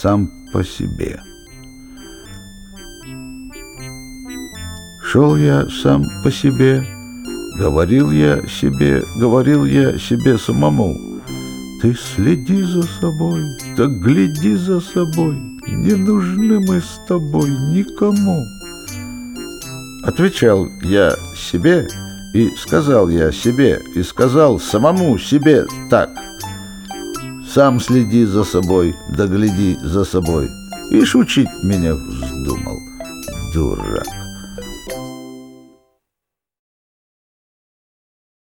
сам по себе. Шел я сам по себе, говорил я себе, говорил я себе самому. Ты следи за собой, да гляди за собой, не нужны мы с тобой никому. Отвечал я себе, и сказал я себе, и сказал самому себе так. Сам следи за собой, да гляди за собой. И шучить меня вздумал, дурак.